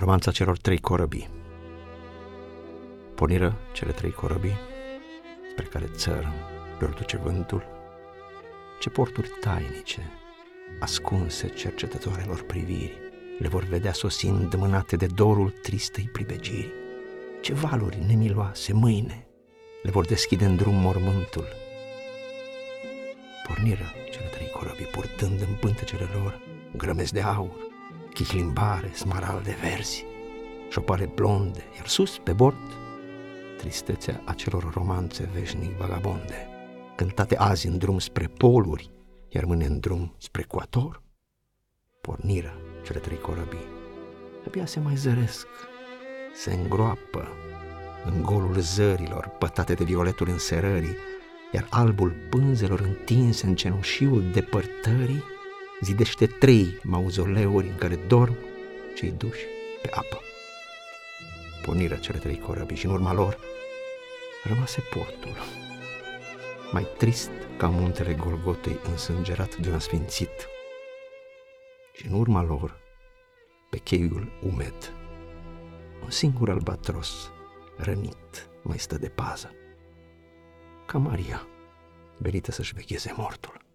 romanța celor trei corăbii. Porniră cele trei corăbii spre care țără lor duce vântul, ce porturi tainice, ascunse cercetătoarelor priviri, le vor vedea sosind mânate de dorul tristei pribegiri. Ce valuri nemiloase mâine le vor deschide în drum mormântul. Porniră cele trei corăbii purtând în pântecele lor grămezi de aur, chihlimbare, smaralde verzi, șopare blonde, iar sus, pe bord, tristețea acelor romanțe veșnic vagabonde, cântate azi în drum spre poluri, iar mâine în drum spre ecuator. Porniră cele trei corăbii, abia se mai zăresc, se îngroapă în golul zărilor pătate de violetul înserării, iar albul pânzelor întinse în cenușiul depărtării zidește trei mauzoleuri în care dorm cei duși pe apă. Porniră cele trei corăbii și în urma lor rămase portul, mai trist ca muntele Golgotei însângerat de un sfințit. Și în urma lor, pe cheiul umed, un singur albatros rănit mai stă de pază, ca Maria, venită să-și vecheze mortul.